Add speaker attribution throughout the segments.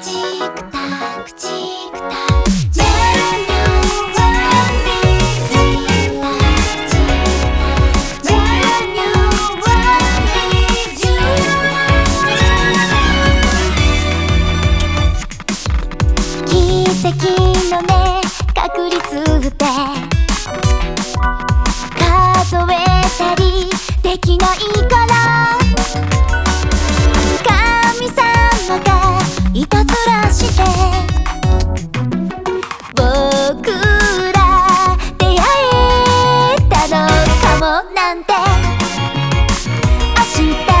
Speaker 1: チクタクチクタク。て明日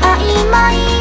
Speaker 1: 曖昧